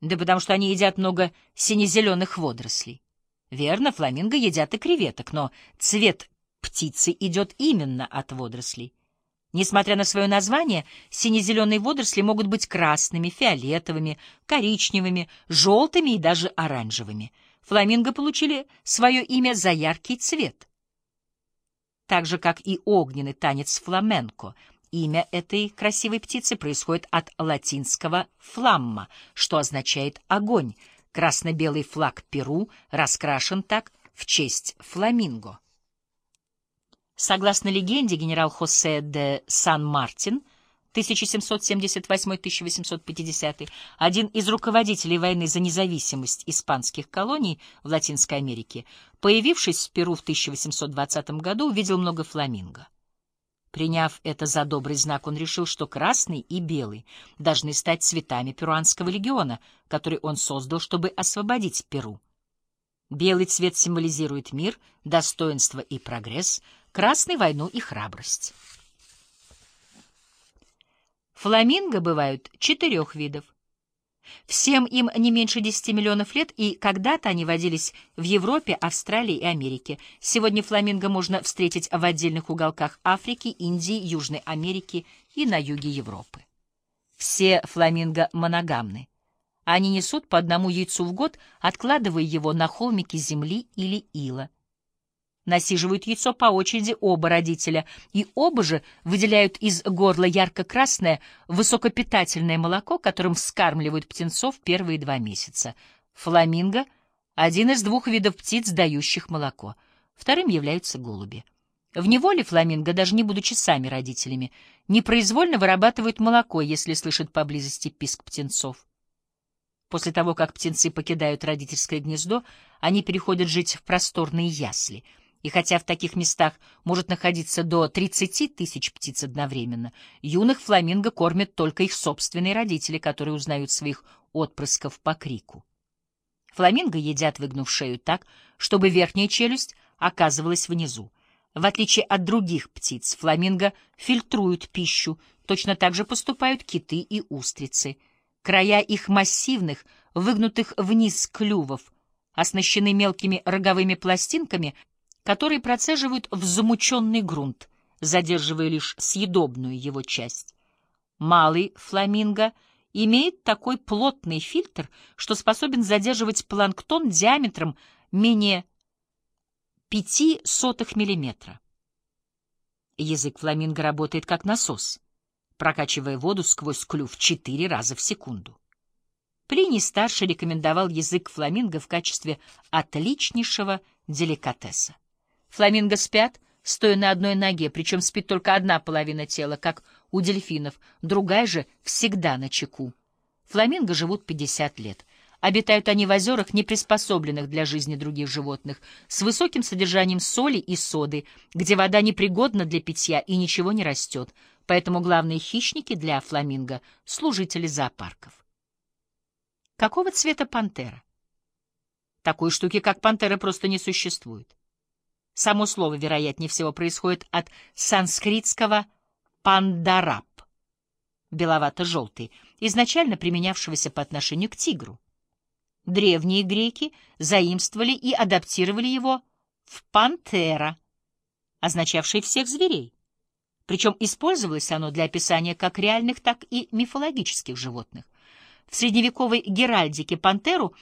Да потому что они едят много сине-зеленых водорослей. Верно, фламинго едят и креветок, но цвет птицы идет именно от водорослей. Несмотря на свое название, сине-зеленые водоросли могут быть красными, фиолетовыми, коричневыми, желтыми и даже оранжевыми. Фламинго получили свое имя за яркий цвет. Так же, как и огненный танец фламенко, имя этой красивой птицы происходит от латинского «фламма», что означает «огонь». Красно-белый флаг Перу раскрашен так в честь фламинго. Согласно легенде, генерал Хосе де Сан-Мартин 1778-1850, один из руководителей войны за независимость испанских колоний в Латинской Америке, появившись в Перу в 1820 году, увидел много фламинго. Приняв это за добрый знак, он решил, что красный и белый должны стать цветами перуанского легиона, который он создал, чтобы освободить Перу. Белый цвет символизирует мир, достоинство и прогресс, красный — войну и храбрость. Фламинго бывают четырех видов. Всем им не меньше 10 миллионов лет, и когда-то они водились в Европе, Австралии и Америке. Сегодня фламинго можно встретить в отдельных уголках Африки, Индии, Южной Америки и на юге Европы. Все фламинго моногамны. Они несут по одному яйцу в год, откладывая его на холмики земли или ила. Насиживают яйцо по очереди оба родителя, и оба же выделяют из горла ярко-красное высокопитательное молоко, которым вскармливают птенцов первые два месяца. Фламинго — один из двух видов птиц, дающих молоко. Вторым являются голуби. В неволе фламинго, даже не будучи сами родителями, непроизвольно вырабатывают молоко, если слышат поблизости писк птенцов. После того, как птенцы покидают родительское гнездо, они переходят жить в просторные ясли — и хотя в таких местах может находиться до 30 тысяч птиц одновременно, юных фламинго кормят только их собственные родители, которые узнают своих отпрысков по крику. Фламинго едят, выгнув шею так, чтобы верхняя челюсть оказывалась внизу. В отличие от других птиц, фламинго фильтруют пищу, точно так же поступают киты и устрицы. Края их массивных, выгнутых вниз клювов, оснащены мелкими роговыми пластинками — которые процеживают в замученный грунт, задерживая лишь съедобную его часть. Малый фламинго имеет такой плотный фильтр, что способен задерживать планктон диаметром менее 0,05 мм. Язык фламинго работает как насос, прокачивая воду сквозь клюв четыре раза в секунду. Плиний старший рекомендовал язык фламинго в качестве отличнейшего деликатеса. Фламинго спят, стоя на одной ноге, причем спит только одна половина тела, как у дельфинов, другая же всегда на чеку. Фламинго живут 50 лет. Обитают они в озерах, не приспособленных для жизни других животных, с высоким содержанием соли и соды, где вода непригодна для питья и ничего не растет, поэтому главные хищники для фламинго — служители зоопарков. Какого цвета пантера? Такой штуки, как пантера, просто не существует. Само слово, вероятнее всего, происходит от санскритского «пандараб» — беловато-желтый, изначально применявшегося по отношению к тигру. Древние греки заимствовали и адаптировали его в «пантера», означавший всех зверей. Причем использовалось оно для описания как реальных, так и мифологических животных. В средневековой геральдике пантеру